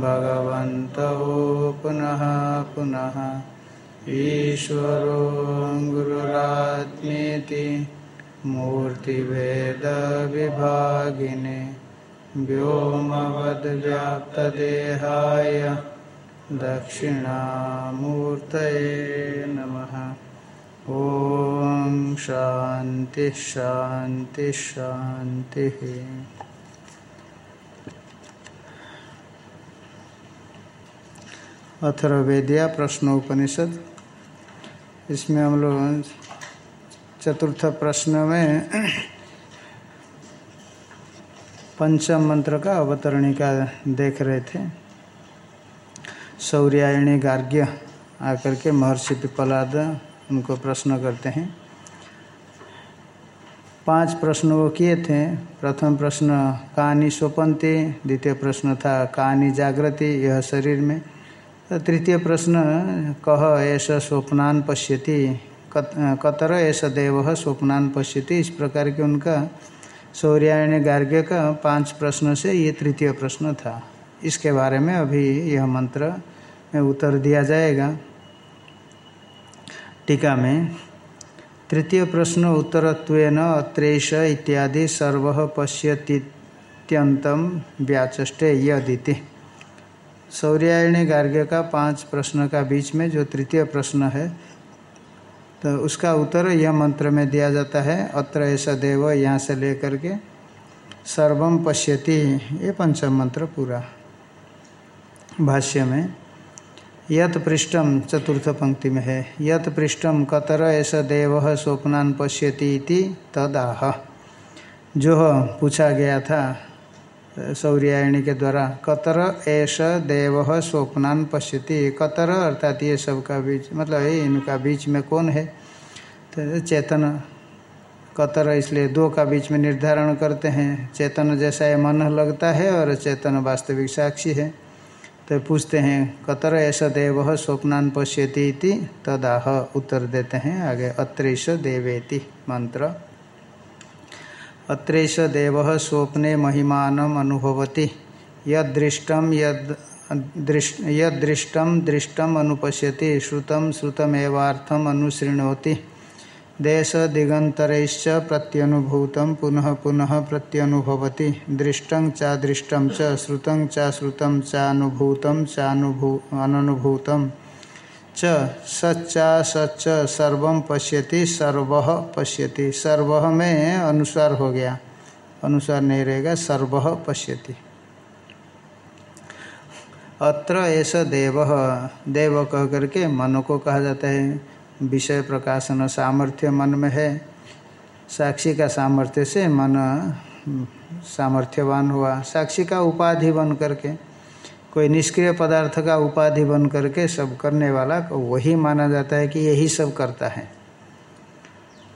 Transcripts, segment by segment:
भगवन्तौ पुनः पुनः ईश्वरो गुरुरात्मेति मूर्तिभेदविभागिने व्योमवद्व्याप्तदेहाय दक्षिणामूर्तये नमः। ॐ शान्तिः शान्तिः शान्तिः अथर्वेदिया प्रश्नोपनिषद इसमें हम लोग चतुर्थ प्रश्न में पंचम मंत्र का अवतरणिका देख रहे थे। सौर्यायणी गार्ग्य आकर के महर्षि पिपलाद उनको प्रश्न करते हैं। पाँच प्रश्न वो किए थे। प्रथम प्रश्न कहानी स्वपंती? द्वितीय प्रश्न था कहानी जागृति? यह शरीर में। तो तृतीय प्रश्न, कह ऐसा स्वप्नान पश्यति? कतर ऐसा देव स्वप्नान पश्यति? इस प्रकार के उनका सौर्यायण गार्ग्य का पाँच प्रश्न से ये तृतीय प्रश्न था। इसके बारे में अभी यह मंत्र में उत्तर दिया जाएगा। टीका में तृतीय प्रश्न उत्तरत्वेन अत्रेश इत्यादि सर्व पश्यतीत्यंतम व्याचष्टे यदिति। सौर्यायणी गार्ग्य का पाँच प्रश्न का बीच में जो तृतीय प्रश्न है तो उसका उत्तर यह मंत्र में दिया जाता है, अत्र ऐसा देव यहाँ से लेकर के सर्वम पश्यति, ये पंचम मंत्र पूरा। भाष्य में यत पृष्ठम चतुर्थ पंक्ति में है। यत पृष्ठम कतर ऐसा देव स्वप्नान पश्यति तदाह। जो पूछा गया था, सौर्यायणी के द्वारा, कतर ऐश देव स्वप्नान पश्यति। कतर अर्थात ये सब का बीच मतलब ये इनका बीच में कौन है? तो चेतन, कतर इसलिए दो का बीच में निर्धारण करते हैं। चेतन जैसा ये मन लगता है और चेतन वास्तविक साक्षी है। तो पूछते हैं, कतर ऐसा देव स्वप्नान पश्यति तदाह उत्तर देते हैं आगे, अत्रेश देवेति। मंत्र, अत्रेश देव स्वप्ने महिमान अनुभवति। यदृष्टम यद यदृष्टम दृष्टम अनुपश्यति श्रुतम श्रुतमेवार्थम अनुसृणोति। देश दिगंतरैश्च प्रत्यनुभूतं पुनः पुनः प्रत्यनुभवति। दृष्टं च दृष्टं च, श्रुतं च श्रुतं चानुभूतं चानुभू, अननुभूतं। च सच्चा सच सर्व पश्यति सर्व पश्यति। सर्व में अनुसार हो गया। अनुसार नहीं रहेगा, सर्व पश्यति। अत्र ऐसा देव देव कह करके मन को कहा जाता है। विषय प्रकाशन सामर्थ्य मन में है। साक्षी का सामर्थ्य से मन सामर्थ्यवान हुआ। साक्षी का उपाधि बन करके, कोई निष्क्रिय पदार्थ का उपाधि बन करके सब करने वाला, वही माना जाता है कि यही सब करता है।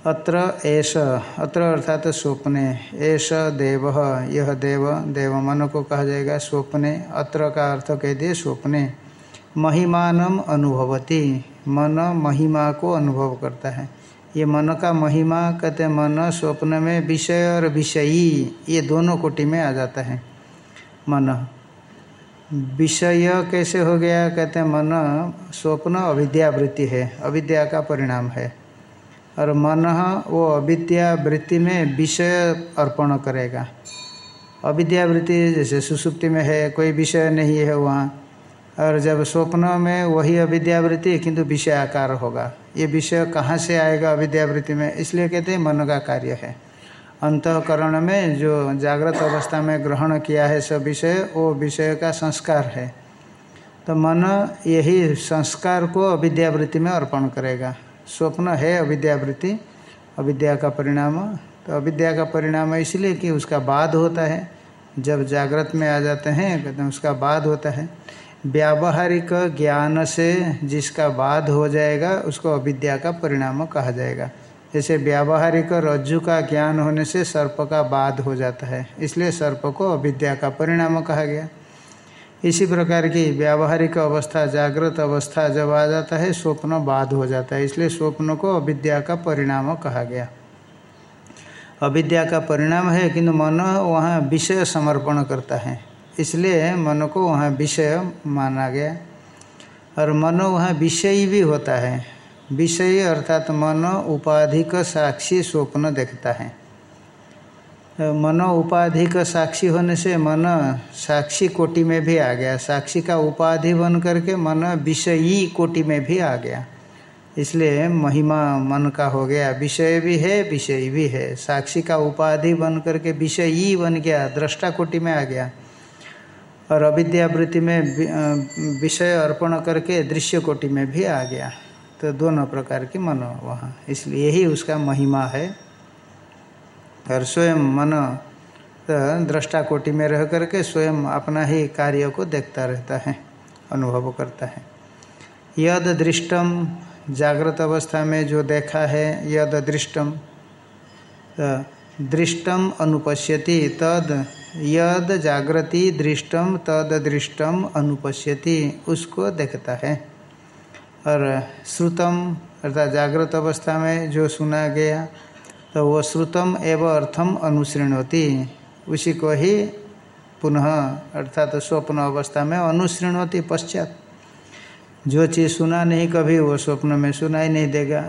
अत्र ऐश अत्र अर्थात स्वप्ने ऐश देव, यह देव देव मन को कहा जाएगा स्वप्ने। अत्र का अर्थ कह दिए स्वप्ने। महिमानम अनुभवती। मन महिमा को अनुभव करता है। ये मन का महिमा कहते मन स्वप्न में विषय और विषयी। ये दोनों कोटि में आ जाता है। मन। विषय कैसे हो गया? कहते मन स्वप्न अविद्यावृत्ति है। अविद्या का परिणाम है। और मन वो अविद्यावृत्ति में विषय अर्पण करेगा। अविद्यावृत्ति जैसे सुसुप्ति में है, कोई विषय नहीं है वहाँ। और जब स्वप्न में वही अविद्यावृत्ति, किंतु विषय आकार होगा। ये विषय कहाँ से आएगा अविद्यावृत्ति में? इसलिए कहते हैं मन का कार्य है। अंतकरण में जो जागृत अवस्था में ग्रहण किया है सब विषय, वो विषय का संस्कार है। तो मन यही संस्कार को अविद्यावृत्ति में अर्पण करेगा। स्वप्न है अविद्यावृत्ति, अविद्या का परिणाम। तो अविद्या का परिणाम इसलिए कि उसका बाद होता है। जब जागृत में आ जाते हैं कहते हैं उसका बाद होता है। व्यावहारिक ज्ञान से जिसका बाध हो जाएगा, उसको अविद्या का परिणाम कहा जाएगा। जैसे व्यावहारिक रज्जु का ज्ञान होने से सर्प का बाध हो जाता है, इसलिए सर्प को अविद्या का परिणाम कहा गया। इसी प्रकार की व्यावहारिक अवस्था, जागृत अवस्था जब आ जाता है, स्वप्न बाद हो जाता है, इसलिए स्वप्न को अविद्या का परिणाम कहा गया। अविद्या का परिणाम है, किंतु मन वहाँ विषय समर्पण करता है। इसलिए मन को वहाँ विषय माना गया। और मन वहाँ विषयी भी होता है। विषयी अर्थात मन उपाधिक साक्षी स्वप्न देखता है। मन उपाधिक साक्षी होने से मन साक्षी कोटि में भी आ गया। साक्षी का उपाधि बन करके मन विषयी कोटि में भी आ गया। इसलिए महिमा मन का हो गया। विषय भी है, विषय भी है। साक्षी का उपाधि बन करके विषयी बन गया। दृष्टा कोटि में आ गया। और अविद्यावृत्ति में विषय अर्पण करके दृश्य कोटि में भी आ गया। तो दोनों प्रकार की मन वहाँ। इसलिए यही उसका महिमा है। और स्वयं मन तो दृष्टा कोटि में रह करके स्वयं अपना ही कार्य को देखता रहता है, अनुभव करता है। यद दृष्टम जागृत अवस्था में जो देखा है, यद दृष्टम तो दृष्टम अनुपश्यति तद यद जागृति दृष्टम तद दृष्टम अनुपश्यति। उसको देखता है। और श्रुतम, अर्थात जागृत अवस्था में जो सुना गया तो वो श्रुतम एवं अर्थम अनुसृण होती उसी को ही पुनः, अर्थात तो स्वप्न अवस्था में अनुसृण होती पश्चात। जो चीज़ सुना नहीं, कभी वो स्वप्न में सुनाई नहीं देगा।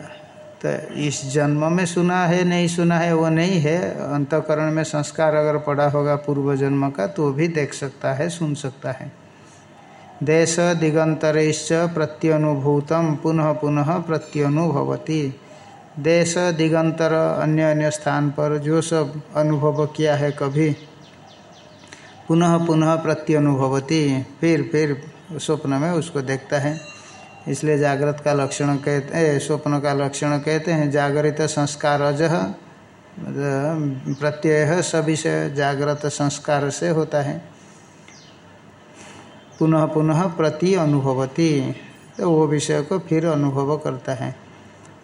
तो इस जन्म में सुना है, नहीं सुना है, वो नहीं है। अंतकरण में संस्कार अगर पड़ा होगा पूर्व जन्म का तो भी देख सकता है, सुन सकता है। देश दिगंतरेश्च प्रत्यनुभूतम, पुनः पुनः प्रत्यनुभवती। देश दिगंतर अन्य अन्य स्थान पर जो सब अनुभव किया है कभी, पुनः पुनः प्रत्यनुभवती। फिर फिर स्वप्न में उसको देखता है। इसलिए जागृत का लक्षण कहते हैं स्वप्न का लक्षण कहते हैं, जागृत संस्कार अजह प्रत्यय सभी से जागृत संस्कार से होता है। पुनः पुनः प्रति अनुभवती तो वो विषय को फिर अनुभव करता है।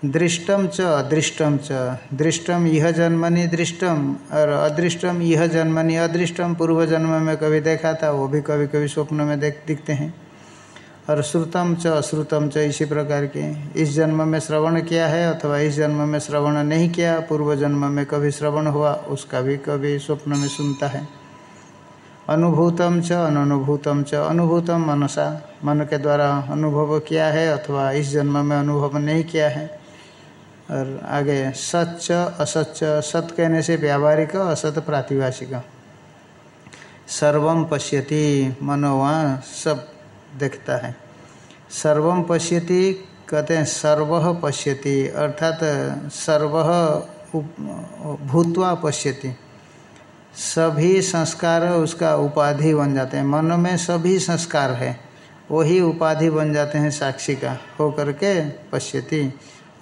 दृष्टम च अदृष्टम च दृष्टम यह जन्मनि दृष्टम और अदृष्टम यह जन्मनि अदृष्टम पूर्व जन्म में कभी देखा था, वो भी कभी कभी स्वप्न में देख, दिखते हैं। और श्रुतम च अश्रुतम च इसी प्रकार के। इस जन्म में श्रवण किया है अथवा इस जन्म में श्रवण नहीं किया, पूर्व जन्म में कभी श्रवण हुआ, उसका भी कभी स्वप्न में सुनता है। अनुभूतम च अनुभूतम च, अनुभूतम मनसा। मन के द्वारा अनुभव किया है अथवा इस जन्म में अनुभव नहीं किया है। और आगे सच असच सत कहने से व्यावहारिक, असत प्रातिभाषिक। सर्वम पश्यति मनोवा सब। देखता है। सर्व पश्यति, कहते हैं सर्व पश्यति, अर्थात सर्व भूतवा पश्यति। सभी संस्कार उसका उपाधि बन जाते हैं। मन में सभी संस्कार है, वही उपाधि बन जाते हैं साक्षी का हो करके पश्यति।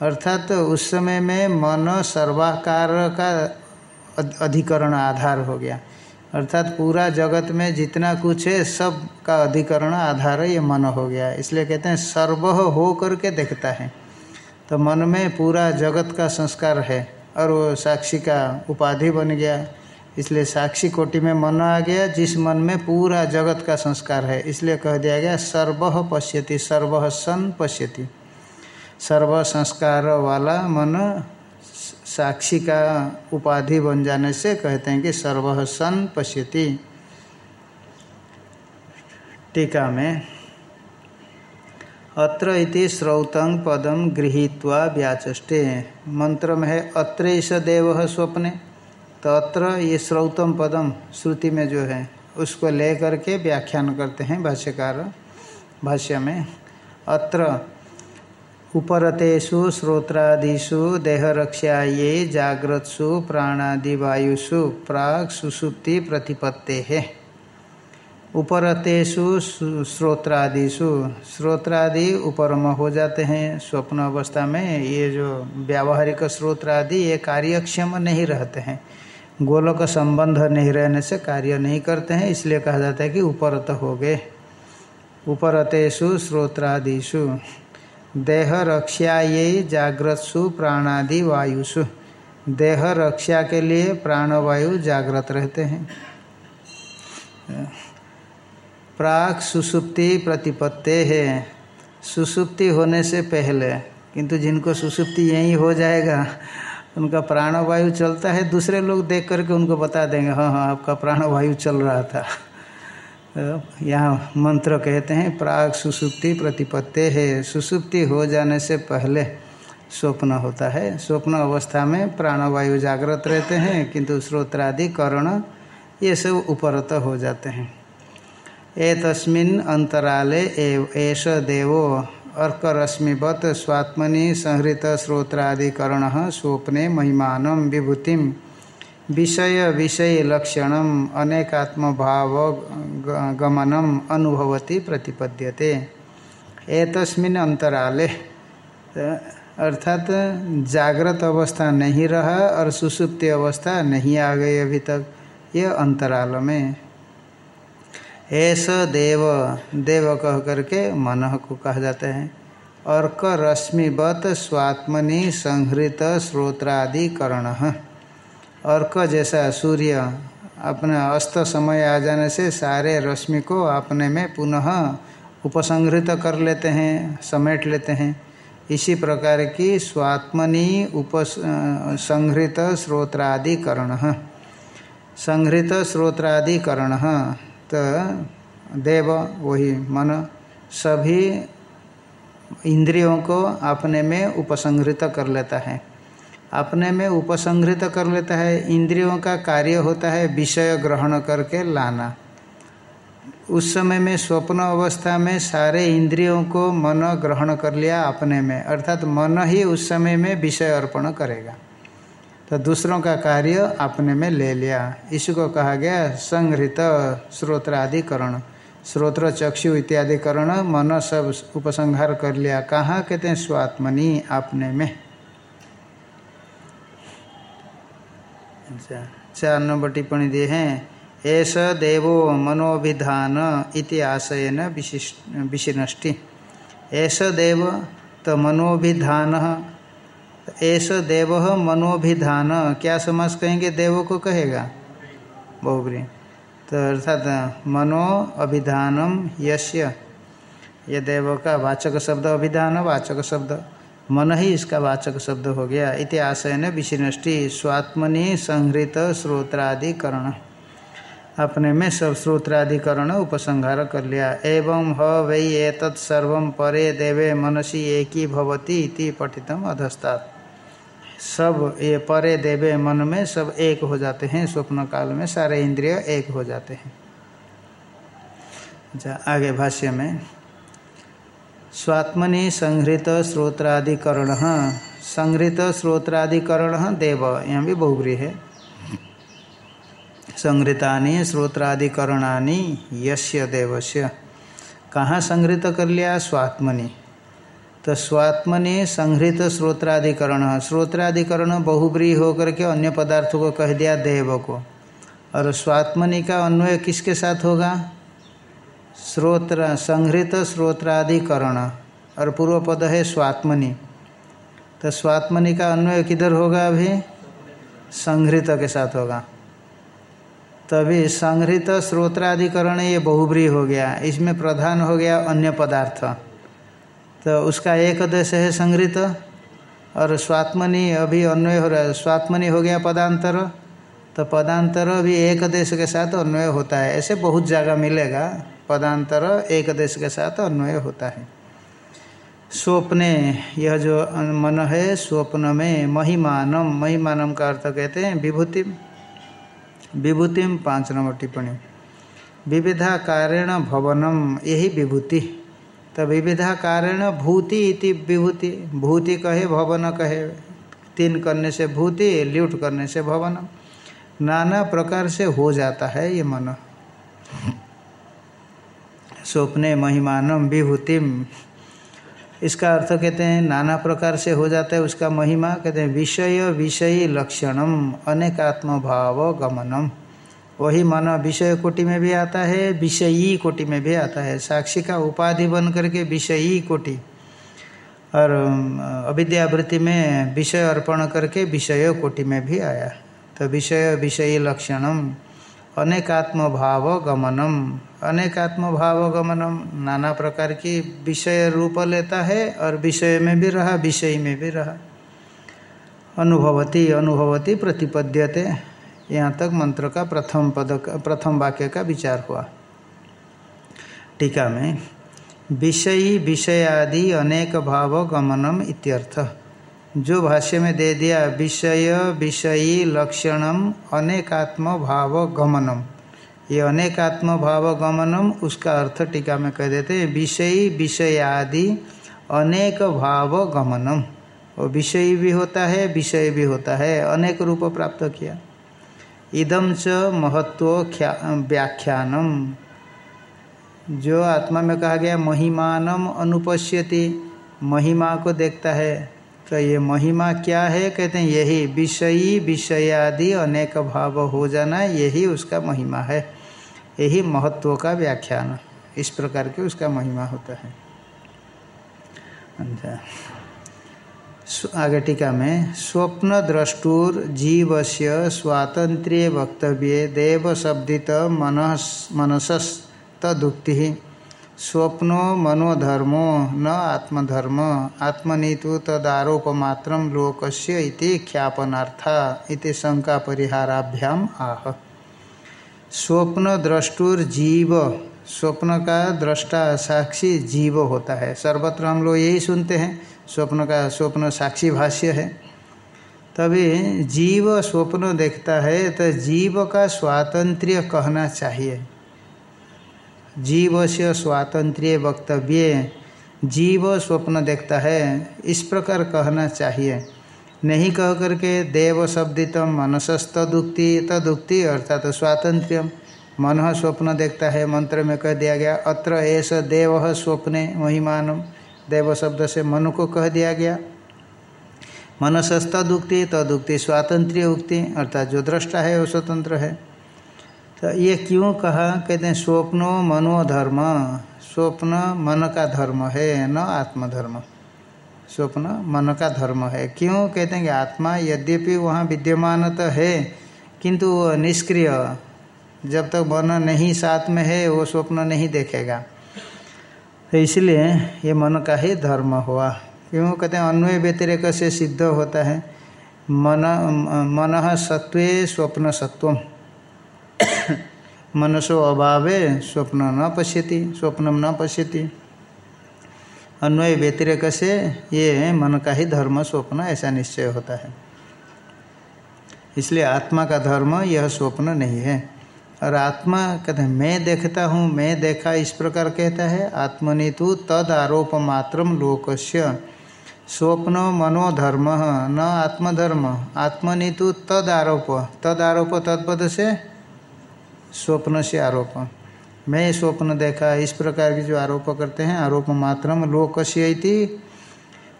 अर्थात तो उस समय में मन सर्वाकार का अधिकरण आधार हो गया। अर्थात पूरा जगत में जितना कुछ है, सब का अधिकरण आधार ये मन हो गया। इसलिए कहते हैं, सर्व हो करके देखता है। तो मन में पूरा जगत का संस्कार है और वो साक्षी का उपाधि बन गया। इसलिए साक्षी कोटि में मन आ गया, जिस मन में पूरा जगत का संस्कार है। इसलिए कह दिया गया, सर्व पश्यति, सर्व सन पश्यति। सर्व संस्कार वाला मन साक्षी का उपाधि बन जाने से कहते हैं कि सर्व सन पश्यति। टीका में, अत्र इति श्रौतं पदम गृहीत्वा व्याचष्टे मंत्र में है, अत्र स देव स्वप्ने। तो अत्र ये श्रौतम पदम श्रुति में जो है, उसको ले करके व्याख्यान करते हैं भाष्यकार, भाष्य में। अत्र उपरतेषु श्रोत्रादिषु देहरक्षायै जाग्रत्सु प्राणादिवायुषु प्राग सुसुप्ति प्रतिपत्ते। है उपरतेषु श्रोत्रादिषु श्रोत्रादि उपरम हो जाते हैं स्वप्न अवस्था में, ये जो व्यावहारिक श्रोत्रादि ये कार्यक्षम नहीं रहते हैं। गोलक संबंध नहीं रहने से कार्य नहीं करते हैं, इसलिए कहा जाता है कि उपरत हो गए। उपरतेषु श्रोत्रादिषु देह रक्षा ये जागृतसु प्राणादि वायुषु। देह रक्षा के लिए प्राणवायु जागृत रहते हैं। प्राक सुसुप्ति प्रतिपत्ते है। सुसुप्ति होने से पहले, किंतु जिनको सुसुप्ति यही हो जाएगा, उनका प्राणवायु चलता है। दूसरे लोग देख करके उनको बता देंगे हाँ हाँ आपका प्राणवायु चल रहा था। यहाँ मंत्र कहते हैं, प्राग सुसुप्ति प्रतिपत्ति है। सुसुप्ति हो जाने से पहले स्वप्न होता है। स्वप्न अवस्था में प्राणवायु जागृत रहते हैं, किंतु श्रोत्रादि कर्ण ये सब उपरत हो जाते हैं। ए तस्मिन अंतराले एष देवो अर्करश्मिवत स्वात्मनि संहृत श्रोत्रादिकर्ण स्वप्ने महिमान विभूति विषय विषय लक्षण अनेकात्म भाव गमनम अनुभवती, प्रतिपद्यते। एतस्मिन अंतराले अर्थात जागृत अवस्था नहीं रहा और सुसुप्ति अवस्था नहीं आ गई अभी तक, ये अंतराल में। ऐसा देव देव कह करके मन को कहा जाता है। अर्क रश्मिवत स्वात्मनि संहृत श्रोत्रादिकरण अर्क जैसा सूर्य अपने अस्त समय आ जाने से सारे रश्मि को अपने में पुनः उपसंहृत कर लेते हैं, समेट लेते हैं। इसी प्रकार की स्वात्मनि उपस संहृत श्रोत्रादिकरण संहृत श्रोत्रादिकरण तो देव, वही मन, सभी इंद्रियों को अपने में उपसंहृत कर लेता है। अपने में उपसंहृत कर लेता है, इंद्रियों का कार्य होता है विषय ग्रहण करके लाना। उस समय में स्वप्न अवस्था में सारे इंद्रियों को मन ग्रहण कर लिया अपने में, अर्थात मन ही उस समय में विषय अर्पण करेगा। तो दूसरों का कार्य अपने में ले लिया। इसको कहा गया संग्रहित श्रोत्रादिकरण श्रोत्र चक्षु इत्यादि करण मन सब उपसंहार कर लिया। कहाँ कहते हैं स्वात्मनि? अपने में। अच्छा। चार नंबर टिप्पणी दिए हैं। एस देवो मनोभिधान इति आशयन विशिनष्टि ऐस देव तो मनोभिधान ऐस देव मनोभिधान। क्या समझ कहेंगे? देव को कहेगा? बहुबरी तो अर्थात मनो अभिधानम यश्य ये देव का वाचक शब्द अभिधान, वाचक शब्द। मन ही इसका वाचक शब्द हो गया। इति आशयन विशिनष्टि स्वात्मनि संहृत श्रोत्रादिकरण अपने में सब श्रोत्राधिकरण उपसंहार कर लिया। एवं ह वै एतत् सर्व परे देवे मनसी एक ही भवती इति अधस्तात्। सब ये परे देवे मन में सब एक हो जाते हैं। स्वप्न काल में सारे इंद्रिय एक हो जाते हैं। अच्छा आगे भाष्य में स्वात्मनि संहृत श्रोत्राधिकरण संहृत श्रोत्राधिकरण देव, यहाँ भी बहुग्री है। संहृतानि श्रोत्रादिकरणानि यस्य देवस्य। कहाँ संहृत कर लिया? स्वात्मनि। तो स्वात्मनि संहृत श्रोत्राधिकरण श्रोत्राधिकरण बहुब्री होकर के अन्य पदार्थों को कह दिया देव को। और स्वात्मनि का अन्वय किसके साथ होगा? श्रोत्र संहृत श्रोत्राधिकरण और पूर्व पद है स्वात्मनि। तो स्वात्मनि का अन्वय किधर होगा अभी? संहृत के साथ होगा। तभी संहृत श्रोत्राधिकरण ये बहुब्री हो गया। इसमें प्रधान हो गया अन्य पदार्थ। तो उसका एक देश है संहृत और स्वात्मनि अभी अन्वय हो रहा है। स्वात्मनि हो गया पदांतर। तो पदांतर भी एक देश के साथ अन्वय होता है। ऐसे बहुत जगह मिलेगा। पदांतर एक देश के साथ अन्वय होता है। स्वप्ने, यह जो मन है, स्वप्न में महिमानम महिमानम का अर्थ कहते हैं विभूति विभूतिम पाँच नंबर टिप्पणी। विविधा कारेण भवनम, यही विभूति। तो विविधा कारेण भूति इति विभूति। भूति कहे, भवन कहे। तीन करने से भूति, ल्यूट करने से भवन। नाना प्रकार से हो जाता है ये मन। स्वप्ने महिमानम विभूतिम। इसका अर्थ कहते हैं, नाना प्रकार से हो जाता है उसका महिमा। कहते हैं, विषय विषयी लक्षणम अनेकात्म भाव गमनम। वही मन विषय कोटि में भी आता है, विषयी कोटि में भी आता है। साक्षी का उपाधि बन करके विषयी कोटि। और अविद्यावृत्ति में विषय अर्पण करके विषय कोटि में भी आया। तो विषय विषयी लक्षणम। अनेकात्म भाव गमनम अनेकात्म भाव गमनम नाना प्रकार की विषय रूप लेता है और विषय में भी रहा, विषय में भी रहा। अनुभवती अनुभवती प्रतिपद्यते। यहाँ तक मंत्र का प्रथम पद प्रथम वाक्य का विचार हुआ। टीका में, विषयी विषयादि अनेक भाव गमनम इत्यर्थ। जो भाष्य में दे दिया, विषय, विषयी लक्षणम अनेकात्म भाव गमनम। ये अनेकात्म भाव गमनम, उसका अर्थ टीका में कह देते हैं, विषयी विषय आदि अनेक भाव गमनम। और विषयी भी होता है, विषय भी होता है, अनेक रूप प्राप्त किया। इदम च महत्व व्याख्यानम। जो आत्मा में कहा गया, महिमानम अनुपश्यति, महिमा को देखता है तो ये महिमा क्या है? कहते हैं, यही विषयी विषयादि अनेक भाव हो जाना, यही उसका महिमा है। यही महत्व का व्याख्यान। इस प्रकार के उसका महिमा होता है। अच्छा। आगे टीका में, स्वप्न द्रष्टुर जीव से स्वातंत्र्य वक्तव्य देव शब्दित मनस मनसस्तुक्ति स्वप्नो मनोधर्मो न आत्मधर्म। आत्मनीतु तदारोपमात्र लोकस्य इति ख्यापनार्था इति शंका परिहाराभ्याम आह। स्वप्न द्रष्टुर जीव स्वप्न का दृष्टा साक्षी जीव होता है। सर्वत्र हम लोग यही सुनते हैं, स्वप्न का स्वप्न साक्षी भाष्य है। तभी जीव स्वप्न देखता है तो जीव का स्वातंत्र्य कहना चाहिए। जीव से स्वातंत्र्य वक्तव्य। जीव स्वप्न देखता है, इस प्रकार कहना चाहिए। नहीं कह करके देव शब्दितम मनसस्तुक्ति तदुक्ति अर्थात तो स्वातंत्र्य मन स्वप्न देखता है, मंत्र में कह दिया गया, अत्र ऐसा देव स्वप्ने महिमानम। देव शब्द से मन को कह दिया गया। मनसस्तुक्ति तदुक्ति स्वातंत्र्य उक्ति, अर्थात जो दृष्टा है, वो स्वतंत्र है। तो ये क्यों कहा? कहते हैं, स्वप्नो मनोधर्म स्वप्न मन का धर्म है, न आत्मधर्म। स्वप्न मन का धर्म है। क्यों? कहते हैं कि आत्मा यद्यपि वहाँ विद्यमान तो है, किंतु निष्क्रिय। जब तक मन नहीं साथ में है, वो स्वप्न नहीं देखेगा। तो इसलिए ये मन का ही धर्म हुआ। क्यों? कहते हैं, अन्वय व्यतिरेक से सिद्ध होता है। मन मन सत्व स्वप्न सत्व मनसो अभावे स्वप्न न पश्यति स्वप्न न पश्यति। अन्वय व्यतिरेक से ये मन का ही धर्म, स्वप्न ऐसा निश्चय होता है। इसलिए आत्मा का धर्म यह स्वप्न नहीं है। और आत्मा कहते हैं, मैं देखता हूँ, मैं देखा, इस प्रकार कहता है आत्मनि तो तद आरोप मात्र लोकस्य। स्वप्न मनोधर्म न आत्मधर्म। आत्मनि तो तद आरोप तद आरोप तत्पद से स्वप्न से आरोप। मैं स्वप्न देखा, इस प्रकार की जो आरोप करते हैं, आरोप मात्र लोकस्य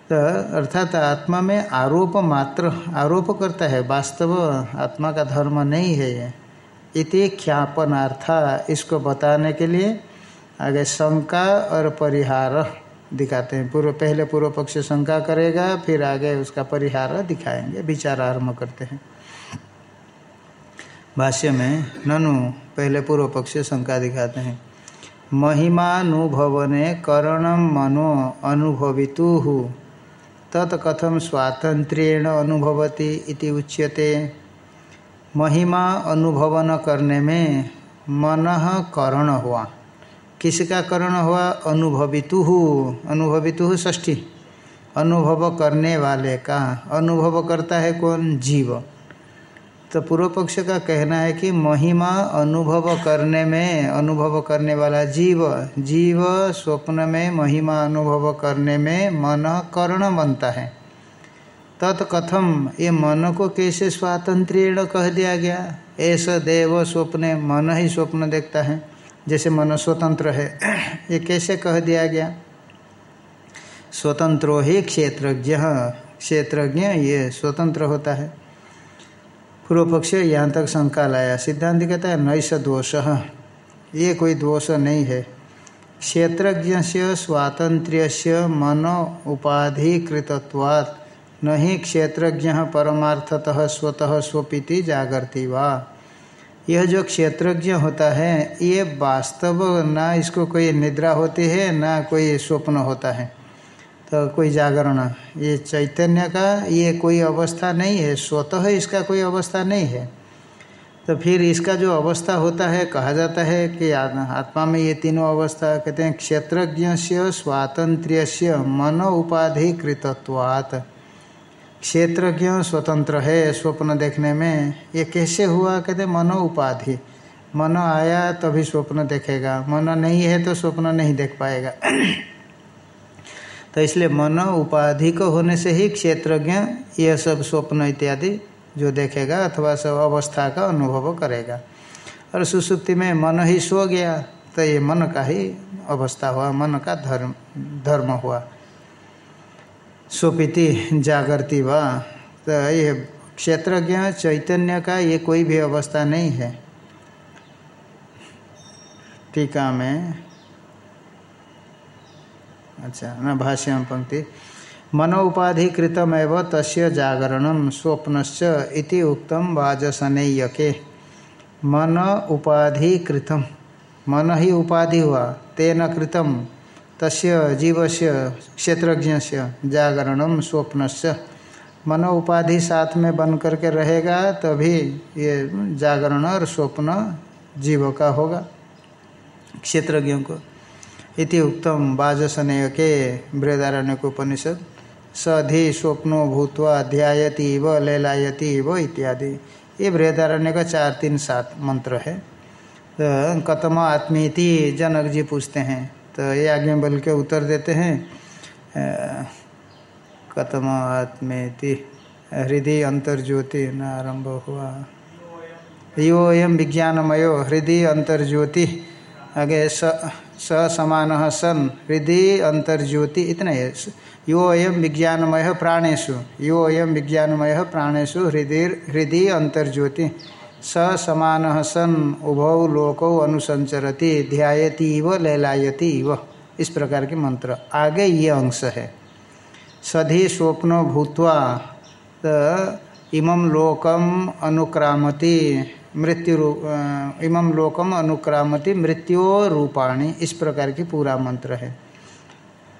तो अर्थात आत्मा में आरोप मात्र, आरोप करता है, वास्तव आत्मा का धर्म नहीं है इति ख्यापनार्था, इसको बताने के लिए आगे शंका और परिहार दिखाते हैं। पूर्व, पहले पूर्व पक्ष शंका करेगा, फिर आगे उसका परिहार दिखाएँगे विचार आरंभ करते हैं। भाष्य में, ननु पहले पूर्व पक्ष शंका दिखाते हैं। महिमानुभवने करणम मनो अनुभवितु तत्कथम स्वातंत्रेण अनुभवती इति उच्यते। महिमा अनुभवन करने में मन करण हुआ। किसका करण हुआ? अनुभवितु अनुभवितु ष्ठी अनुभव करने वाले का, अनुभव करता है कौन? जीव। तो पूर्व पक्ष का कहना है कि महिमा अनुभव करने में, अनुभव करने वाला जीव जीव स्वप्न में महिमा अनुभव करने में मन कर्ण बनता है। तत्कथम ये मन को कैसे स्वातंत्र्य कह दिया गया? ऐसा देव स्वप्न, मन ही स्वप्न देखता है। जैसे मन स्वतंत्र है, ये कैसे कह दिया गया? स्वतंत्रो ही क्षेत्रज्ञ क्षेत्रज्ञ ये स्वतंत्र होता है। पूर्व पक्ष यहाँ तक शंका लाया। सिद्धांत कहता है नैस दोष ये कोई दोष नहीं है। क्षेत्रज्ञ से स्वातंत्र्य से मन न ही क्षेत्रज्ञ परमार्थतः स्वतः स्वपीति जागृति वा। यह जो क्षेत्रज्ञ होता है, ये वास्तव, ना इसको कोई निद्रा होती है, ना कोई स्वप्न होता है। तो कोई जागरण, ये चैतन्य का ये कोई अवस्था नहीं है, स्वतः इसका कोई अवस्था नहीं है। तो फिर इसका जो अवस्था होता है, कहा जाता है कि आत्मा में ये तीनों अवस्था कहते हैं क्षेत्रज्ञ से स्वातंत्र्य से मनो उपाधि कृतत्वात् क्षेत्रज्ञ स्वतंत्र है स्वप्न देखने में, ये कैसे हुआ? कहते मनो उपाधि मन आया तभी स्वप्न देखेगा, मन नहीं है तो स्वप्न नहीं देख पाएगा। तो इसलिए मन उपाधिक होने से ही क्षेत्रज्ञ यह सब स्वप्न इत्यादि जो देखेगा अथवा सब अवस्था का अनुभव करेगा। और सुसुप्ति में मन ही सो गया तो ये मन का ही अवस्था हुआ, मन का धर्म धर्म हुआ। सोपिति जागृति व तो ये क्षेत्रज्ञ, चैतन्य का ये कोई भी अवस्था नहीं है। टीका में अच्छा न भाष्य पंक्ति। मनोपाधिकृतमेव तस्य जागरण स्वप्नश्च इति उक्तम वाजसनेयके। मन उपाधिकृतम मन ही उपाधि हुआ, तेन कृतम तस्य जीवस्य क्षेत्रज्ञ से जागरण स्वप्नश्च। मनो उपाधि साथ में बन करके रहेगा, तभी ये जागरण और स्वप्न जीव का होगा, क्षेत्रज्ञों को। इति उक्तम वाजसनेय के बृहदारण्य उपनिषद सधि स्वप्नो भूतवा ध्यायती व लेलायती व इत्यादि। ये बृहदारण्य का चार, तीन, सात मंत्र है। तो कतम आत्मीति जनक जी पूछते हैं। तो ये आगे बल के उत्तर देते हैं। कतम आत्मेति हृदय अंतर्ज्योति न आरंभ हुआ। यो एम विज्ञानमयो हृदय अंतर्ज्योति आगे स स समान सन हृदय अंतर्ज्योति इतना। है यो अयम विज्ञानमय प्राणेशु यो अयम विज्ञानमय प्राणेशु हृदय हृदय अंतर्ज्योति स समान सन, उभौ लोकौ अनुसंचरति ध्यायती इव लैलायती इव इस प्रकार के मंत्र। आगे ये अंश है। सधि स्वप्न भूतवा इमं लोकम अनुक्रामति मृत्यु इमं लोकम अनुक्रामति मृत्यो रूपाणी, इस प्रकार की पूरा मंत्र है।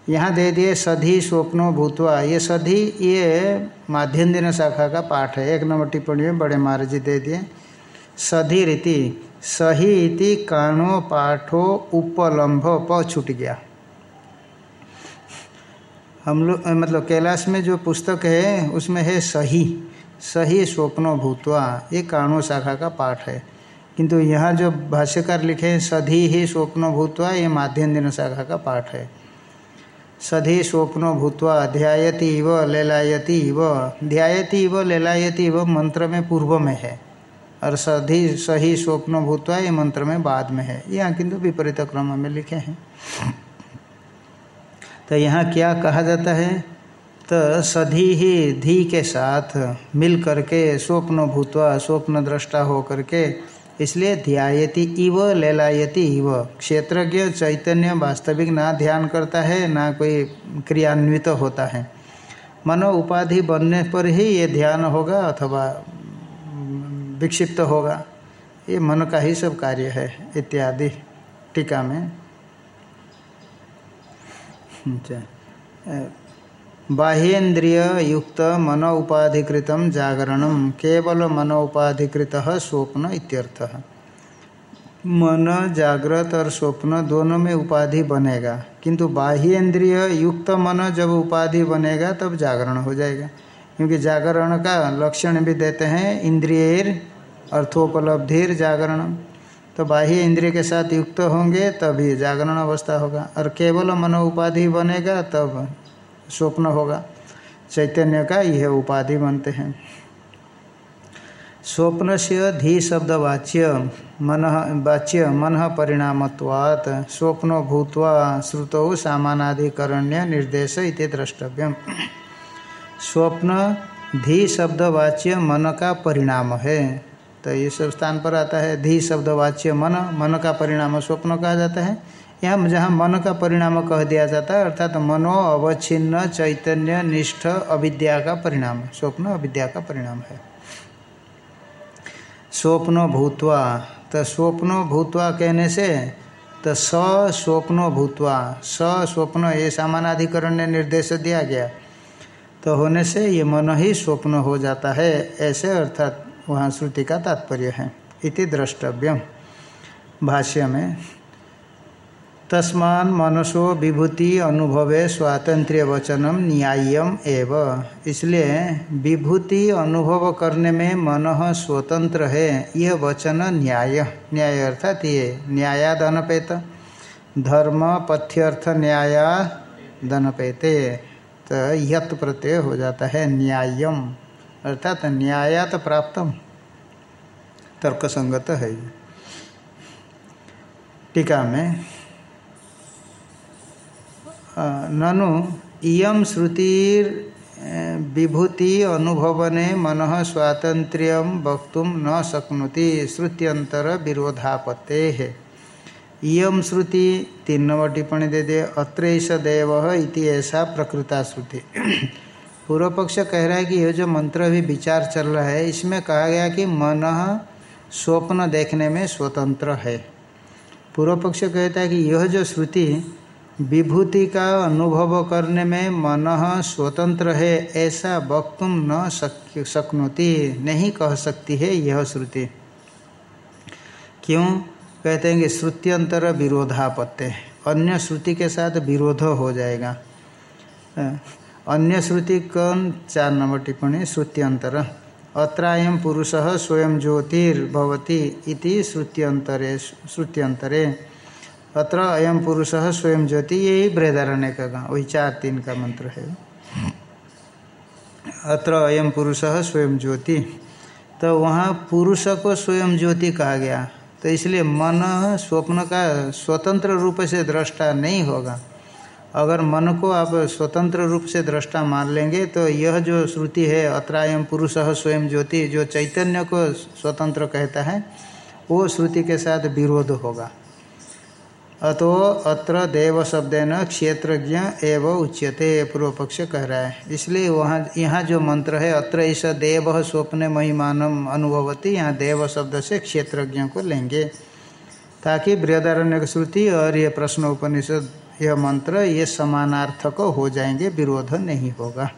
यहाँ दे दिए सधि स्वप्नो भूतवा। ये सधि, ये माध्यम दिन शाखा का पाठ है। एक नंबर टिप्पणी में बड़े महाराज जी दे दिए। सधि रीति, सही इति कानो पाठो उपलम्भ प छूट गया। हम लोग मतलब कैलाश में जो पुस्तक है, उसमें है सही। सही स्वप्नो भूतवा ये काणु शाखा का पाठ है। किंतु यहाँ जो भाष्यकार लिखे हैं, सधी ही स्वप्नो भूतवा ये माध्यम दिन शाखा का पाठ है। सधी स्वप्नो भूतवा ध्यायती इव लेलायती इव ध्यायती इव लेलायती इव मंत्र में पूर्व में है। और सधी, सही स्वप्न भूतवा ये मंत्र में बाद में है। यहाँ किंतु विपरीत क्रम में लिखे हैं। तो यहाँ क्या कहा जाता है? तो सधी ही धी के साथ मिल करके स्वप्न भूतवा स्वप्न दृष्टा हो करके इसलिए ध्यायति इव, लेलायति इव। क्षेत्रज्ञ चैतन्य वास्तविक ना ध्यान करता है, ना कोई क्रियान्वित होता है। मनो उपाधि बनने पर ही ये ध्यान होगा अथवा विक्षिप्त होगा। ये मन का ही सब कार्य है, इत्यादि टीका में। अच्छा। बाह्येन्द्रिय युक्त मन उपाधिकृत जागरण केवल मन उपाधिकृत स्वप्न इत्यर्थ। मन जागृत और स्वप्न दोनों में उपाधि बनेगा, किंतु बाह्येन्द्रिय युक्त मन जब उपाधि बनेगा, तब जागरण हो जाएगा। क्योंकि जागरण का लक्षण भी देते हैं, इंद्रियर अर्थोपलब्धिर जागरण। तो बाह्य इंद्रिय के साथ युक्त होंगे, तभी जागरण अवस्था होगा। और केवल मनो उपाधि बनेगा, तब स्वप्न होगा। चैतन्य का यह उपाधि बनते हैं। स्वप्न से धी शब्द वाच्य मन वाच्य मन परिणामत्वात् स्वप्न भूत्वा श्रुतौ सामानाधिकरण्य निर्देश इति द्रष्टव्यम। स्वप्न धी शब्द वाच्य मन का परिणाम है। तो ये सब स्थान पर आता है। धी शब्द वाच्य मन मन का परिणाम स्वप्न कहा जाता है। यहाँ जहाँ मन का परिणाम कह दिया जाता है, अर्थात तो मनो अवच्छिन्न चैतन्य निष्ठ अविद्या का परिणाम, स्वप्न अविद्या का परिणाम है। स्वप्नो भूतवा तो स्वप्नो भूतवा कहने से तो स स्वप्नो भूतवा स स्वप्न ये सामानाधिकरण ने निर्देश दिया गया। तो होने से ये मन ही स्वप्न हो जाता है, ऐसे अर्थात वहाँ श्रुति का तात्पर्य है। इति द्रष्टव्यम। भाष्य में तस्मान मनसो विभूति अनुभवे स्वातंत्र्य वचनम न्याय्यम एव। इसलिए विभूति अनुभव करने में मन स्वतंत्र है, यह वचन न्याय। न्याय अर्थात ये न्यायाद अनपेत धर्म पथ्यर्थ न्याया दनपेते तो यत प्रत्यय हो जाता है न्याय्यम। अर्थात न्यायात प्राप्तम। तर्कसंगत है। टीका में ननु इयम श्रुतिर विभूति अनुभवने मन स्वातंत्र्य वक्त न शक्नोति श्रुत्यंतर विरोधापत्ते। है इयम श्रुति तीन नंबर टिप्पणी दे दे अत्रैश देव इति ऐसा प्रकृता श्रुति। पूर्व पक्ष कह रहा है कि यह जो मंत्र अभी विचार चल रहा है, इसमें कहा गया कि मन स्वप्न देखने में स्वतंत्र है। पूर्व पक्ष कहता है कि यह जो श्रुति विभूति का अनुभव करने में मन स्वतंत्र है, ऐसा वक्तुम न शक्नोति। नहीं कह सकती है यह श्रुति। क्यों? कहते हैं कि श्रुत्यंतर विरोधापत्य अन्य श्रुति के साथ विरोध हो जाएगा। अन्य श्रुति कौन? चार नंबर टिप्पणी, श्रुत्यंतर। अत्रायम पुरुष स्वयं ज्योतिर्भवती इति श्रुत्यंतरे श्रुत्यंतरे। अत्र अयम पुरुष स्वयं ज्योति यही बृहदारण्य का गाँव वही चार तीन का मंत्र है। अत्र अयम पुरुष स्वयं ज्योति। तो वहाँ पुरुष को स्वयं ज्योति कहा गया। तो इसलिए मन स्वप्न का स्वतंत्र रूप से दृष्टा नहीं होगा। अगर मन को आप स्वतंत्र रूप से दृष्टा मान लेंगे तो यह जो श्रुति है अत्रायम पुरुष स्वयं ज्योति, जो चैतन्य को स्वतंत्र कहता है, वो श्रुति के साथ विरोध होगा। अतो अत्र देव शब्देन क्षेत्रज्ञ एवं उच्यते पूर्व पक्ष कह रहा है। इसलिए वहाँ, यहाँ जो मंत्र है, अत्र ईश देव स्वप्न महिमानम अनुभवती, यहाँ देव शब्द से क्षेत्रज्ञ को लेंगे। ताकि बृहदारण्य श्रुति और ये प्रश्न उपनिषद यह मंत्र, ये समानार्थक हो जाएँगे, विरोध नहीं होगा।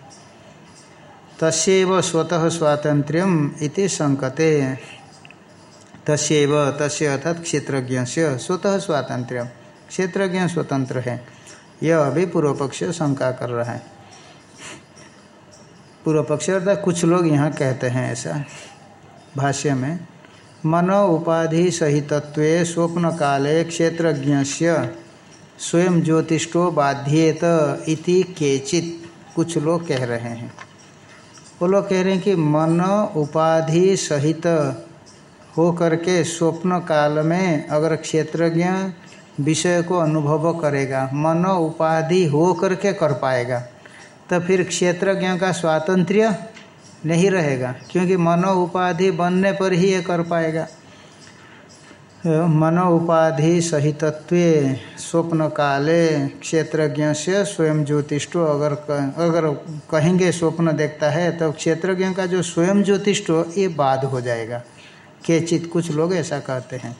तस्व स्वतः स्वातंत्र्यम इति संकते। तस्व तस्य अर्थात क्षेत्रज्ञ से स्वतः स्वातंत्र क्षेत्रज्ञ स्वतंत्र है। यह अभी पूर्व पक्ष शंका कर रहा है। पूर्व पक्ष अर्थात कुछ लोग यहाँ कहते हैं ऐसा भाष्य में, मनो उपाधि सहितत्व स्वप्न काले क्षेत्रज्ञ स्वयं ज्योतिषो बाध्येत इति केचित, कुछ लोग कह रहे हैं। वो लोग कह रहे हैं कि मन उपाधि सहित हो करके स्वप्न काल में अगर क्षेत्रज्ञ विषय को अनुभव करेगा, मन उपाधि हो करके कर पाएगा तो फिर क्षेत्रज्ञ का स्वातंत्र्य नहीं रहेगा, क्योंकि मनो उपाधि बनने पर ही ये कर पाएगा। मनो उपाधि सहितत्व स्वप्न काले क्षेत्रज्ञ से स्वयं ज्योतिष्टो अगर अगर कहेंगे स्वप्न देखता है तो क्षेत्रज्ञ का जो स्वयं ज्योतिष्टो, ये बाद हो जाएगा। केचित कुछ लोग ऐसा कहते हैं।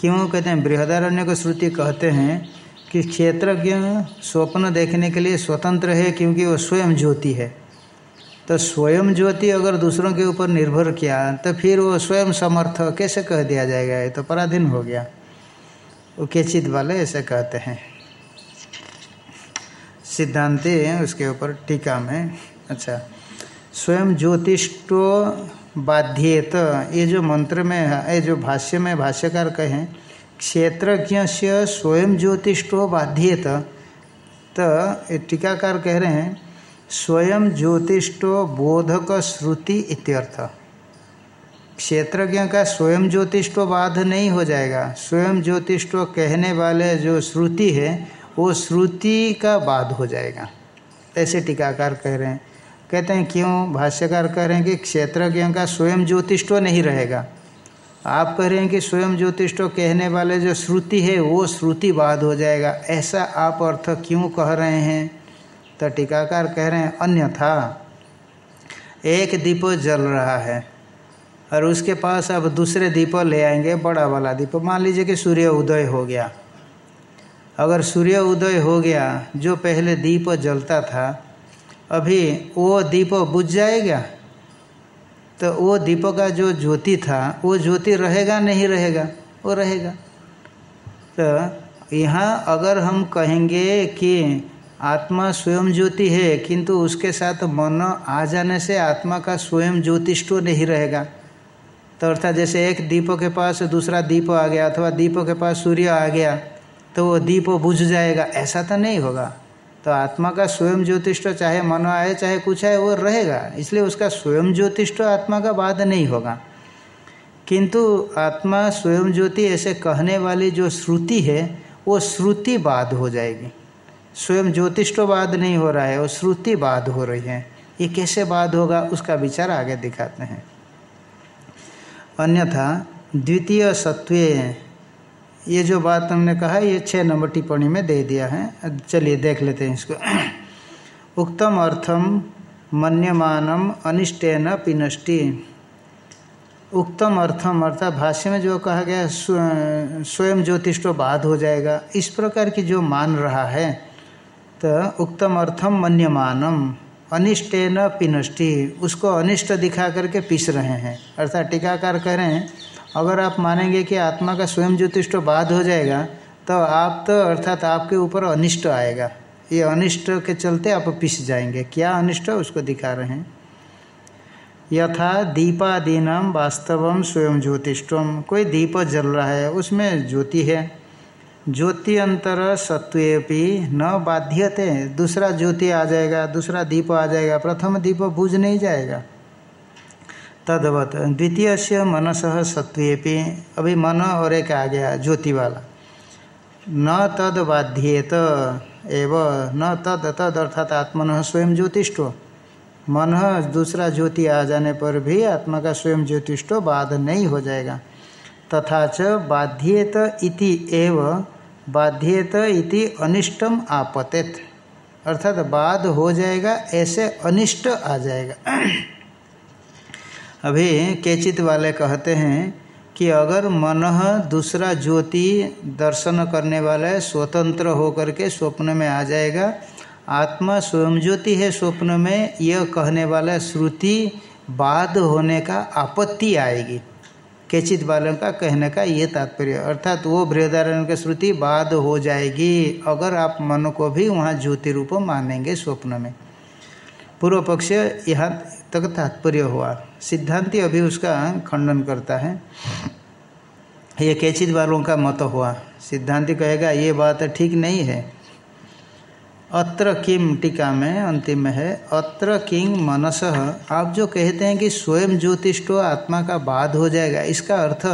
क्यों? कहते हैं, बृहदारण्य को श्रुति कहते हैं कि क्षेत्रज्ञ स्वप्न देखने के लिए स्वतंत्र है क्योंकि वो स्वयं ज्योति है। तो स्वयं ज्योति अगर दूसरों के ऊपर निर्भर किया तो फिर वो स्वयं समर्थ कैसे कह दिया जाएगा? ये तो पराधीन हो गया। वो केचित वाले ऐसे कहते हैं। सिद्धांति उसके ऊपर टीका में। अच्छा स्वयं ज्योतिष्टो बाध्येत। ये जो मंत्र में, ये जो भाष्य में भाष्यकार कहें क्षेत्रज्ञ से स्वयं ज्योतिष्टो बाध्येत। तो टीकाकार कह रहे हैं, स्वयं ज्योतिष्टो बोधक श्रुति इत्यर्थ। क्षेत्रज्ञ का स्वयं ज्योतिष्टो बाध नहीं हो जाएगा। स्वयं ज्योतिष्टो कहने वाले जो श्रुति है, वो श्रुति का बाध हो जाएगा। ऐसे टीकाकार कह रहे हैं। कहते हैं, क्यों भाष्यकार कह रहे हैं कि क्षेत्रज्ञ का स्वयं ज्योतिष्टो नहीं रहेगा? आप कह रहे हैं कि स्वयं ज्योतिष्टो कहने वाले जो श्रुति है, वो श्रुति बाद हो जाएगा। ऐसा आप अर्थ क्यों कह रहे हैं? तो टीकाकार कह रहे हैं, अन्यथा, एक दीप जल रहा है और उसके पास अब दूसरे दीप ले आएँगे, बड़ा वाला दीप। मान लीजिए कि सूर्य उदय हो गया। अगर सूर्य उदय हो गया, जो पहले दीप जलता था अभी वो दीप बुझ जाएगा? तो वो दीप का जो ज्योति था, वो ज्योति रहेगा नहीं रहेगा? वो रहेगा। तो यहाँ अगर हम कहेंगे कि आत्मा स्वयं ज्योति है, किंतु उसके साथ मन आ जाने से आत्मा का स्वयं ज्योतिष्ट नहीं रहेगा। तो अर्थात जैसे एक दीप के पास दूसरा दीप आ गया, अथवा दीप के पास सूर्य आ गया तो वो दीप बुझ जाएगा। ऐसा तो नहीं होगा। तो आत्मा का स्वयं ज्योतिष्ट चाहे मन आए, चाहे कुछ आए, वो रहेगा। इसलिए उसका स्वयं ज्योतिष्ट आत्मा का बाद नहीं होगा। किंतु आत्मा स्वयं ज्योति ऐसे कहने वाली जो श्रुति है, वो श्रुति बाद हो जाएगी। स्वयं ज्योतिष्ट बाद नहीं हो रहा है, वो श्रुति बाद हो रही है। ये कैसे बाद होगा, उसका विचार आगे दिखाते हैं। अन्यथा द्वितीय सत्वे ये जो बात हमने कहा, ये छः नंबर टिप्पणी में दे दिया है। चलिए देख लेते हैं इसको। उक्तम अर्थम मन्यमानम अनिष्टेन पिनष्टि। उक्तम अर्थम अर्थात भाष्य में जो कहा गया स्वयं ज्योतिष्टो बाध हो जाएगा। इस प्रकार की जो मान रहा है तो उक्तम अर्थम मन्यमानम अनिष्टेन पिनष्टि। उसको अनिष्ट दिखा करके पीस रहे हैं। अर्थात टीकाकार कह रहे हैं अगर आप मानेंगे कि आत्मा का स्वयं ज्योतिष बाध हो जाएगा तो आप तो अर्थात आपके ऊपर अनिष्ट आएगा। ये अनिष्ट के चलते आप पिस जाएँगे। क्या अनिष्ट? उसको दिखा रहे हैं। यथा दीपादीनाम वास्तवम स्वयं ज्योतिष्टम कोई दीप जल रहा है, उसमें ज्योति है। ज्योति अंतर सत्वेपि न बाध्यते। दूसरा ज्योति आ जाएगा, दूसरा दीप आ जाएगा, प्रथम दीप बुझ नहीं जाएगा। तदवत। द्वितीय से मनस सत्वेपि अभी मन और एक आ गया ज्योति वाला न तद बाध्येत एव, न तद तद अर्थात आत्मन स्वयं ज्योतिष्ठो। मन दूसरा ज्योति आ जाने पर भी आत्मा का स्वयं ज्योतिष्ठो बाध नहीं हो जाएगा। तथा च बाध्येत इति एव, बाध्येत इति अनिष्टम आपतेत। अर्थात बाध हो जाएगा, ऐसे अनिष्ट आ जाएगा। अभी केचित वाले कहते हैं कि अगर मन दूसरा ज्योति दर्शन करने वाला है स्वतंत्र होकर के स्वप्न में आ जाएगा, आत्मा स्वयं ज्योति है स्वप्न में, यह कहने वाला श्रुति बाद होने का आपत्ति आएगी। केचित वालों का कहने का ये तात्पर्य, अर्थात वो बृहदारण की श्रुति बाद हो जाएगी, अगर आप मन को भी वहाँ ज्योति रूप मानेंगे स्वप्न में। पूर्व पक्ष यहाँ तक तात्पर्य हुआ। सिद्धांति अभी उसका खंडन करता है। ये कैचित वालों का मत हुआ। सिद्धांति कहेगा, ये बात ठीक नहीं है। अत्र किम टीका में अंतिम में है, अत्र किंग मनस। आप जो कहते हैं कि स्वयं ज्योतिष्टो आत्मा का बाद हो जाएगा, इसका अर्थ,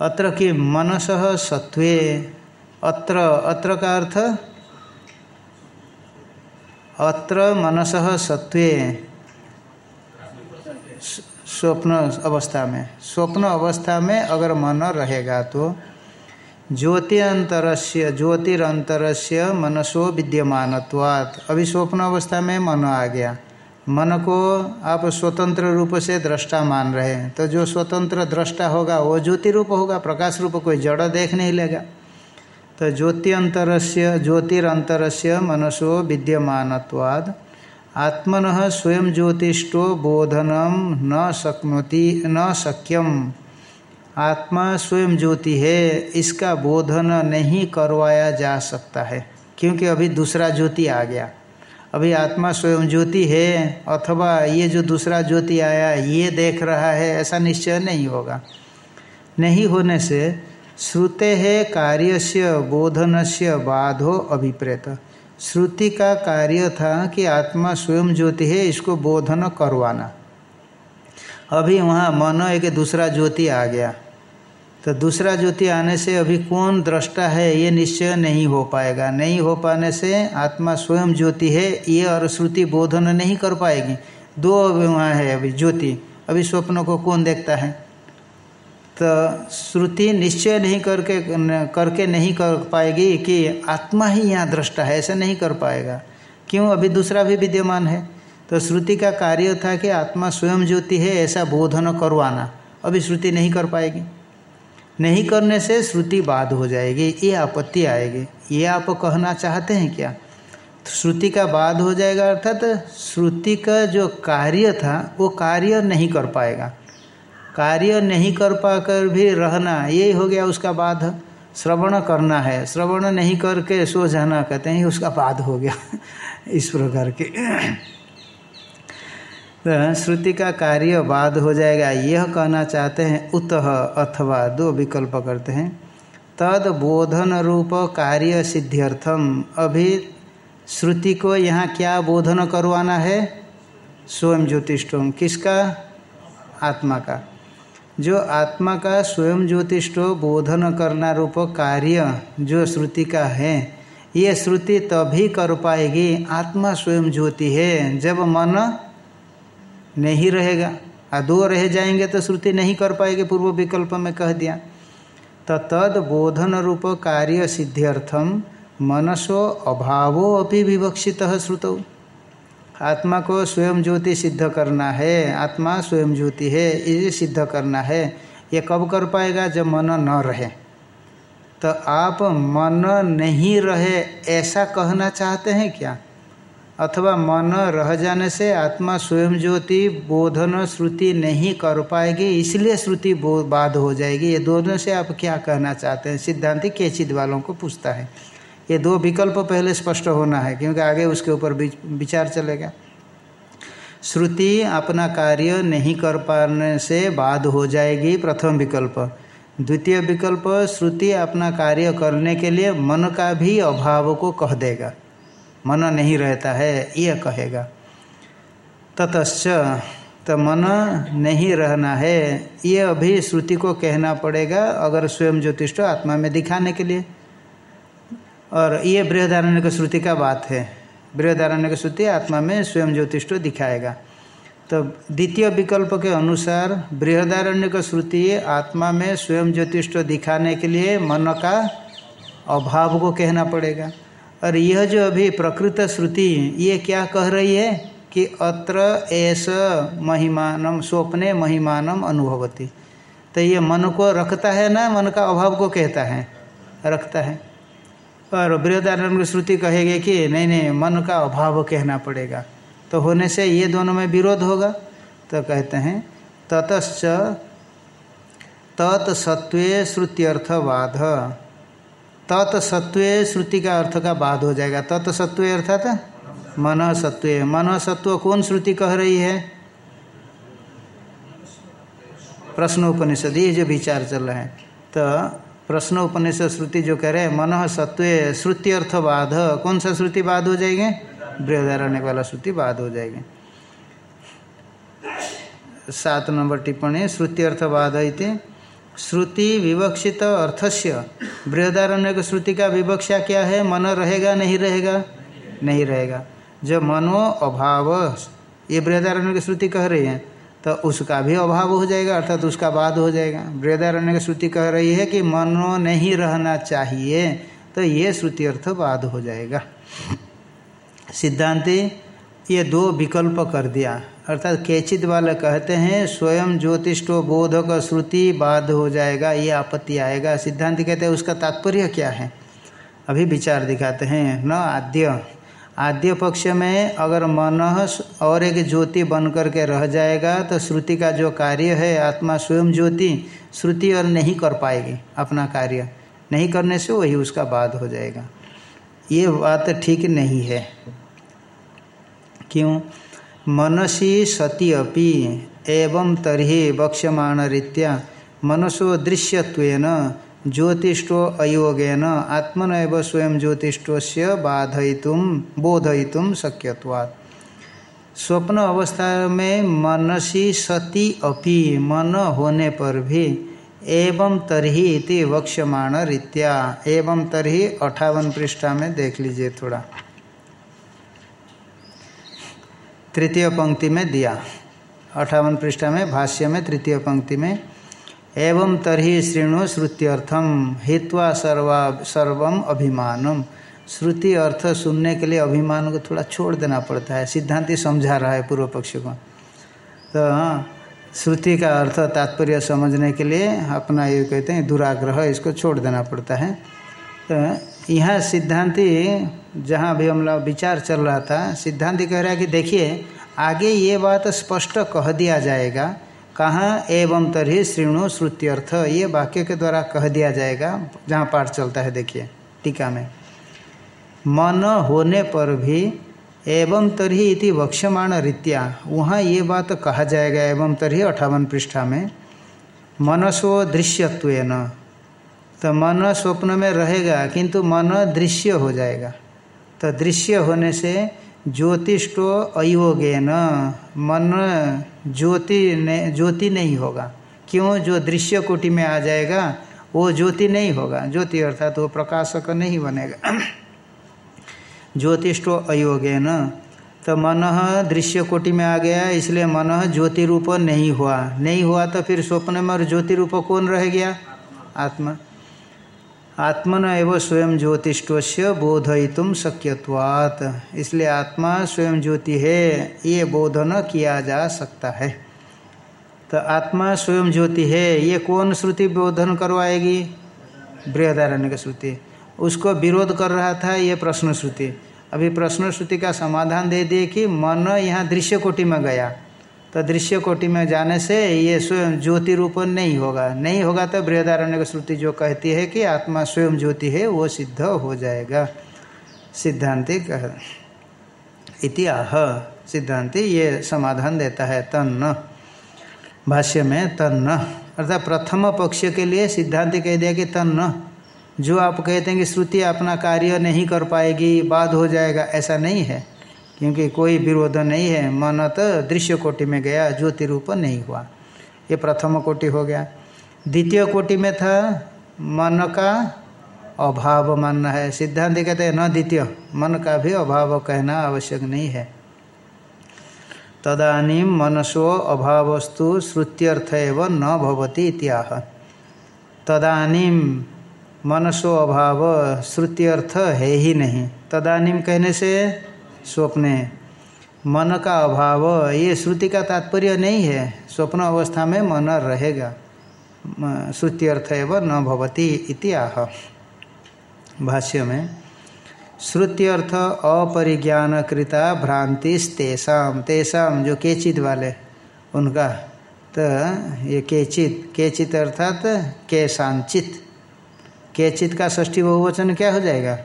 अत्र किम मनस सत्वे अत्र अत्र का अर्थ, अत्र मनस सत्वे स्वप्न अवस्था में। स्वप्न अवस्था में अगर मन रहेगा तो ज्योतिरंतरस्य ज्योतिरंतरस्य मनसो विद्यमानत्वात्। अभी स्वप्न अवस्था में मन आ गया। मन को आप स्वतंत्र रूप से दृष्टा मान रहे हैं। तो जो स्वतंत्र दृष्टा होगा, वो ज्योति रूप होगा, प्रकाश रूप कोई जड़ देख नहीं लेगा। तो ज्योतिअंतरस्य ज्योतिरंतरस्य मनसो विद्यमानत्वाद आत्मन स्वयं ज्योतिष्टो बोधनम न शक्नोति, न शक्यम आत्मा स्वयं ज्योति है, इसका बोधन नहीं करवाया जा सकता है, क्योंकि अभी दूसरा ज्योति आ गया। अभी आत्मा स्वयं ज्योति है, अथवा ये जो दूसरा ज्योति आया, ये देख रहा है, ऐसा निश्चय नहीं होगा। नहीं होने से श्रुते है कार्य से बोधन से बाधो अभिप्रेत। श्रुति का कार्य था कि आत्मा स्वयं ज्योति है, इसको बोधन करवाना। अभी वहाँ मन एक दूसरा ज्योति आ गया। तो दूसरा ज्योति आने से अभी कौन दृष्टा है, ये निश्चय नहीं हो पाएगा। नहीं हो पाने से आत्मा स्वयं ज्योति है, ये और श्रुति बोधन नहीं कर पाएगी। दो अभी वहाँ है अभी ज्योति। अभी स्वप्न को कौन देखता है? तो श्रुति निश्चय नहीं करके करके नहीं कर पाएगी कि आत्मा ही यहाँ दृष्टा है, ऐसा नहीं कर पाएगा। क्यों? अभी दूसरा भी विद्यमान है। तो श्रुति का कार्य था कि आत्मा स्वयं ज्योति है, ऐसा बोधन करवाना। अभी श्रुति नहीं कर पाएगी। नहीं करने से श्रुति बाध हो जाएगी, ये आपत्ति आएगी। ये आप कहना चाहते हैं क्या? तो श्रुति का बाध हो जाएगा अर्थात श्रुति का जो कार्य था, वो कार्य नहीं कर पाएगा। कार्य नहीं कर पाकर भी रहना, ये हो गया उसका बाध। श्रवण करना है, श्रवण नहीं करके सो जाना, कहते हैं उसका बाध हो गया। इस प्रकार के। तो श्रुति का कार्य बाद हो जाएगा। यह कहना चाहते हैं, उत अथवा दो विकल्प करते हैं। तद बोधन रूप कार्य सिद्ध्यर्थम। अभी श्रुति को यहाँ क्या बोधन करवाना है? स्वयं ज्योतिषोम किसका? आत्मा का। जो आत्मा का स्वयं ज्योतिषो बोधन करना रूप कार्य जो श्रुति का है, ये श्रुति तभी कर पाएगी, आत्मा स्वयं ज्योति है, जब मन नहीं रहेगा। आ दो रह जाएँगे तो श्रुति नहीं कर पाएगी, पूर्व विकल्प में कह दिया। तो तद बोधन रूप कार्य सिद्ध्यर्थम, मनसो अभावो अभी विवक्षित श्रुतौ। आत्मा को स्वयं ज्योति सिद्ध करना है। आत्मा स्वयं ज्योति है, ये सिद्ध करना है। ये कब कर पाएगा जब मन न रहे? तो आप मन नहीं रहे, ऐसा कहना चाहते हैं क्या? अथवा मन रह जाने से आत्मा स्वयं ज्योति बोधन श्रुति नहीं कर पाएगी, इसलिए श्रुति बाध हो जाएगी? ये दोनों से आप क्या कहना चाहते हैं? सिद्धांति केचित वालों को पूछता है। ये दो विकल्प पहले स्पष्ट होना है, क्योंकि आगे उसके ऊपर विचार चलेगा। श्रुति अपना कार्य नहीं कर पाने से बाध हो जाएगी प्रथम विकल्प। द्वितीय विकल्प, श्रुति अपना कार्य करने के लिए मन का भी अभाव को कह देगा। मन नहीं रहता है ये कहेगा। ततश्च तो मन नहीं रहना है ये अभी श्रुति को कहना पड़ेगा, अगर स्वयं ज्योतिष आत्मा में दिखाने के लिए। और ये बृहदारण्य की श्रुति का बात है। बृहदारण्य की श्रुति आत्मा में स्वयं ज्योतिष दिखाएगा। तो द्वितीय विकल्प के अनुसार बृहदारण्य का श्रुति आत्मा में स्वयं ज्योतिष दिखाने के लिए मन का अभाव को कहना पड़ेगा। और यह जो अभी प्रकृत श्रुति, ये क्या कह रही है कि अत्र ऐस महिमानम, स्वप्ने महिमानम अनुभवती। तो ये मन को रखता है ना, मन का अभाव को कहता है, रखता है। और बृहदारण श्रुति कहेगी कि नहीं नहीं, मन का अभाव कहना पड़ेगा। तो होने से ये दोनों में विरोध होगा। तो कहते हैं, ततश्च तत्सत्वे श्रुत्यर्थवाद तत्सत्व श्रुति का अर्थ का बाद हो जाएगा। तत्सत्व अर्थात मन सत्व मन सत्व कौन श्रुति कह रही है? प्रश्नोपनिषद, ये जो विचार चल रहा है। तो प्रश्न उपनिषद श्रुति जो कह रहे हैं, मन सत्व श्रुति अर्थवाद कौन सा श्रुति बाद हो जाएँगे? बृहदारण्य वाला श्रुति बाद हो जाएगी। सात नंबर टिप्पणी, श्रुति अर्थवाद इति। श्रुति विवक्षित अर्थस्य। बृहदारण्य श्रुति का विवक्षा क्या है? मन रहेगा, नहीं रहेगा? नहीं रहेगा। जब मनो अभाव। ये बृहदारण्य श्रुति कह रही है। तो उसका भी अभाव हो जाएगा, अर्थात तो उसका बाद हो जाएगा। बृहदारण्य की श्रुति कह रही है कि मनो नहीं रहना चाहिए तो ये श्रुति अर्थ बाद हो जाएगा। सिद्धांति, ये दो विकल्प कर दिया। अर्थात केचित वाले कहते हैं, स्वयं ज्योतिषो बोधक श्रुति बाध हो जाएगा, ये आपत्ति आएगा। सिद्धांत कहते हैं, उसका तात्पर्य क्या है? अभी विचार दिखाते हैं, न आद्य। आद्य पक्ष में अगर मन और एक ज्योति बन करके रह जाएगा तो श्रुति का जो कार्य है, आत्मा स्वयं ज्योति, श्रुति और नहीं कर पाएगी अपना कार्य। नहीं करने से वही उसका बाद हो जाएगा। ये बात ठीक नहीं है। क्यों? मनसी सती अपि, एवं तरी वक्ष्यमाण रीत्या मनसो दृश्यत्वेन ज्योतिषो अयोगेन आत्मन एव स्वयं ज्योतिषोस्य बाधयितुम बोधयितुम शक्यवाद स्वप्न अवस्था में मनसी सती अपि मन होने पर भी एवं तरही इति वक्ष्यमाण रीत्या, एवं तरही अठावन पृष्ठा में देख लीजिए थोड़ा। तृतीय पंक्ति में दिया। अठावन पृष्ठा में, भाष्य में तृतीय पंक्ति में एवं तरी श्रृणु श्रुत्यर्थम हित्वा सर्वा सर्व अभिमानम श्रुति अर्थ सुनने के लिए अभिमान को थोड़ा छोड़ देना पड़ता है। सिद्धांति समझा रहा है पूर्व पक्ष को। तो श्रुति का अर्थ तात्पर्य समझने के लिए अपना ये कहते हैं दुराग्रह, इसको छोड़ देना पड़ता है। तो यहाँ सिद्धांति, जहाँ भी हम लोग विचार चल रहा था, सिद्धांति कह रहा है कि देखिए, आगे ये बात स्पष्ट कह दिया जाएगा कहाँ एवं तरही श्रीणु श्रुत्यर्थ। ये वाक्य के द्वारा कह दिया जाएगा। जहाँ पाठ चलता है, देखिए, टीका में। मन होने पर भी एवं तरही इति वक्ष्यमाण रीत्या, वहाँ ये बात कहा जाएगा एवं तरही अठावन पृष्ठा में। मनसो दृश्यत्व तो मन स्वप्न में रहेगा, किंतु मन दृश्य हो जाएगा। तो दृश्य होने से ज्योतिष्टो अयोगे न मन ज्योति ने, ज्योति नहीं होगा। क्यों? जो दृश्य कोटि में आ जाएगा, वो ज्योति नहीं होगा। ज्योति अर्थात वो प्रकाशक नहीं बनेगा। ज्योतिष्टो अयोगे न तो मन दृश्य कोटि में आ गया, इसलिए मन ज्योति रूप नहीं हुआ। नहीं हुआ तो फिर स्वप्न में और ज्योति रूप कौन रह गया? आत्मा। आत्मन एवं स्वयं ज्योतिष्व बोधयितुम शक्यवात इसलिए आत्मा स्वयं ज्योति है, ये बोधन किया जा सकता है। तो आत्मा स्वयं ज्योति है, ये कौन श्रुति बोधन करवाएगी? बृहदारण्य श्रुति। उसको विरोध कर रहा था, ये प्रश्न श्रुति। अभी प्रश्न श्रुति का समाधान दे दिए कि मन यहाँ दृश्य कोटि में गया। तो दृश्य कोटि में जाने से ये स्वयं ज्योति रूप नहीं होगा। नहीं होगा तो बृहदारण्य श्रुति जो कहती है कि आत्मा स्वयं ज्योति है, वो सिद्ध हो जाएगा। सिद्धांति कह इति आह। सिद्धांति ये समाधान देता है, तन्न। भाष्य में तन्न। अर्थात प्रथम पक्ष के लिए सिद्धांति कह दिया कि तन्न। जो आप कहते हैं कि श्रुति अपना कार्य नहीं कर पाएगी बाध हो जाएगा, ऐसा नहीं है। क्योंकि कोई विरोध नहीं है। मन तो दृश्य कोटि में गया ज्योति रूप नहीं हुआ। ये प्रथम कोटि हो गया। द्वितीय कोटि में था, मन का अभाव मानना है। सिद्धांत कहते हैं, न द्वितीय, मन का भी अभाव कहना आवश्यक नहीं है। तदानी मनसो अभावस्तु श्रुत्यर्थ एवं न भवती इत्याह। तदानीम मनसो अभाव श्रुत्यर्थ है ही नहीं। तदानीम कहने से स्वप्ने। मन का अभाव, ये श्रुति का तात्पर्य नहीं है। स्वप्न अवस्था में मन रहेगा। श्रुति अर्थ एवं न भवती इति आह। भाष्य में, श्रुति अर्थ अपरिज्ञान कृता भ्रांति तेषाम तेषाम जो केचित वाले, उनका तो ये केचित केचित अर्थात केशांचित। केचित का षष्ठी बहुवचन क्या हो जाएगा?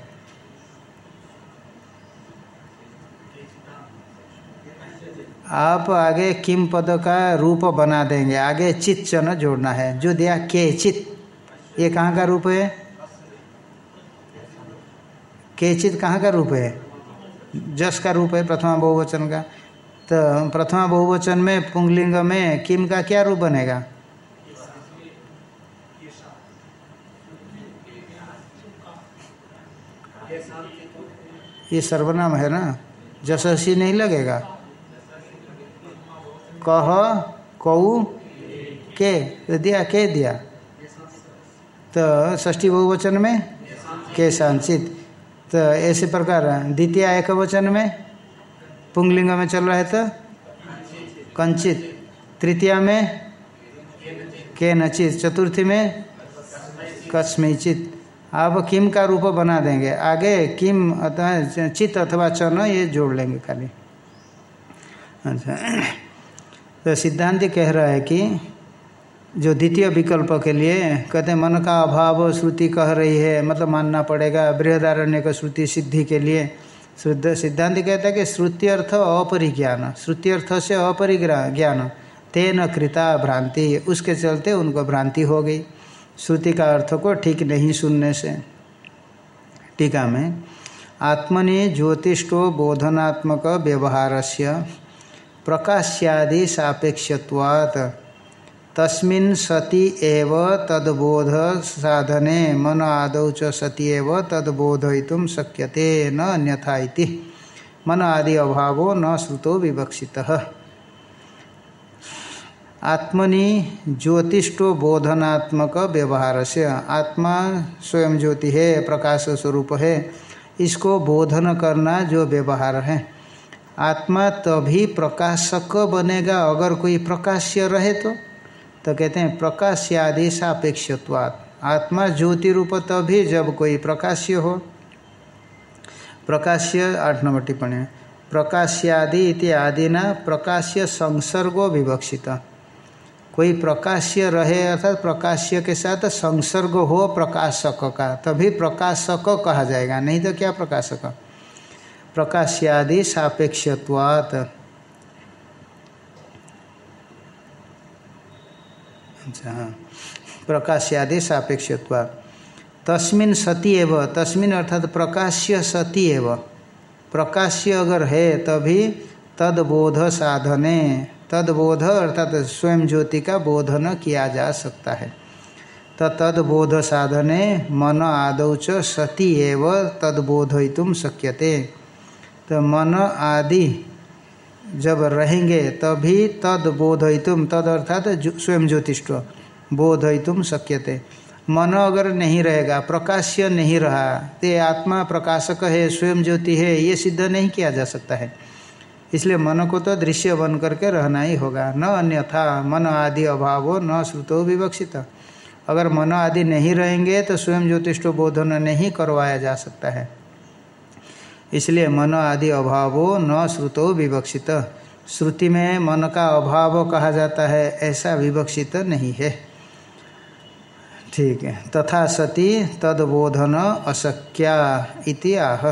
आप आगे किम पद का रूप बना देंगे। आगे चित चन जोड़ना है। जो दिया के चित। ये कहाँ का रूप है? केचित कहाँ का रूप है? जस का रूप है प्रथमा बहुवचन का। तो प्रथमा बहुवचन में पुंगलिंग में किम का क्या रूप बनेगा? ये सर्वनाम है ना? जससी नहीं लगेगा? कह कऊ के, दिया के दिया। तो ष्ठी बहुवचन में? के सांचित तो ऐसे प्रकार द्वितीय एक वचन में? पुंगलिंग में चल रहा है तो? कंचित। तृतीया में? के नचित चतुर्थी में? कस्मचित आप किम का रूप बना देंगे। आगे किम अथवा चित अथवा चन, ये जोड़ लेंगे खाली। अच्छा। तो सिद्धांत कह रहा है कि जो द्वितीय विकल्प के लिए कहते मन का अभाव, श्रुति कह रही है मतलब मानना पड़ेगा, बृहदारण्य का श्रुति सिद्धि के लिए। शुद्ध सिद्धांत कहता है कि श्रुति अर्थ अपरिज्ञान, श्रुति अर्थ से अपरिज्ञा ज्ञान। तेन कृता भ्रांति, उसके चलते उनको भ्रांति हो गई। श्रुति का अर्थ को ठीक नहीं सुनने से। टीका में, आत्मनि ज्योतिषो बोधनात्मक व्यवहार से प्रकाश्यादि सापेक्षवात् तस्मिन् सति एव तद्बोध साधने। मन आदौ च सति एव तद्बोधयितुं शक्यते। न अन्यथा इति। मन आदि अभावो न श्रुतो विवक्षितः। आत्मनि ज्योतिष्टो बोधनात्मक व्यवहार से आत्मा स्वयं ज्योति है, प्रकाश स्वरूप है। इसको बोधन करना जो व्यवहार है। आत्मा तभी प्रकाशक बनेगा, अगर कोई प्रकाश्य रहे तो। तो कहते हैं, प्रकाश्यादि सापेक्षत्वात्। आत्मा ज्योति रूप तभी जब कोई प्रकाश्य हो। प्रकाश्य, आठ नंबर टिप्पणी प्रकाश्यादि इत्यादि न प्रकाश्य संसर्गो विवक्षित। कोई प्रकाश्य रहे अर्थात प्रकाश्य के साथ संसर्ग हो प्रकाशक का, तभी प्रकाशक कहा जाएगा, नहीं तो क्या प्रकाशक? प्रकाश्यादि सापेक्षत्वात्। अच्छा हाँ। प्रकाश्यादि सापेक्षत्वात्। तस्मिन सती एव, तस्मिन अर्थात प्रकाश्य सती एव। प्रकाश्य अगर है, तभी तदबोध साधने। तदबोध अर्थात स्वयं ज्योति का बोधन किया जा सकता है। तो तदबोध साधने, मन आदौ च सती एव तदबोधयितुम शक्यते। तो मन आदि। जब रहेंगे तभी तद बोधयितुम तद अर्थात स्वयं ज्योतिष्ठ, बोधयितुम शक्यते। मन अगर नहीं रहेगा, प्रकाश्य नहीं रहा तो आत्मा प्रकाशक है, स्वयं ज्योति है, ये सिद्ध नहीं किया जा सकता है। इसलिए मन को तो दृश्य बन करके रहना ही होगा। न अन्यथा मन आदि अभाव, न श्रुतो विवक्षित। अगर मन आदि नहीं रहेंगे तो स्वयं ज्योतिष्ठ बोधन नहीं करवाया जा सकता है। इसलिए मन आदि अभावो न श्रुतो विवक्षित। श्रुति में मन का अभाव कहा जाता है, ऐसा विवक्षित नहीं है। ठीक है। तथा सती तदबोधन अशक्या इति आह।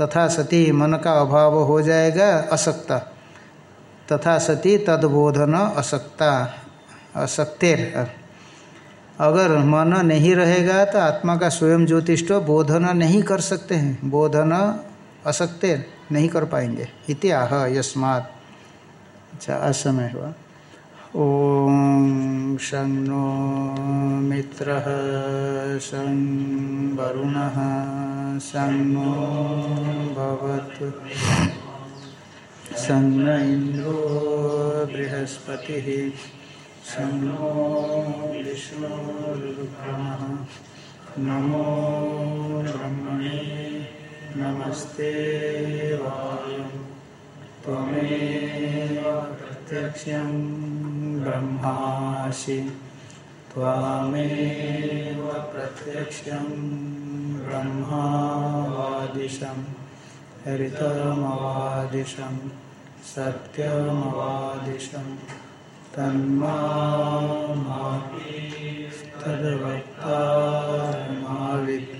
तथा सती मन का अभाव हो जाएगा, असक्ता। तथा सती तदबोधन असक्ता, असक्तेर। अगर मन नहीं रहेगा तो आत्मा का स्वयं ज्योतिष्ठ बोधन नहीं कर सकते हैं। बोधन असक्तेर नहीं कर पाएँगे। इति आह यस्मात्। अच्छा असमय हुआ। ॐ शं नो मित्रः शं वरुणः शं नो भवतु। शं न इन्द्रो बृहस्पतिः नमो ब्रह्मणे नमस्ते वायुं। प्रत्यक्षं ब्रह्मासि। त्वामेव प्रत्यक्षं ब्रह्मावादिशं। हरितमवादिशं सत्यमवादिशं तन्मापि तद्वक्तारमावित्।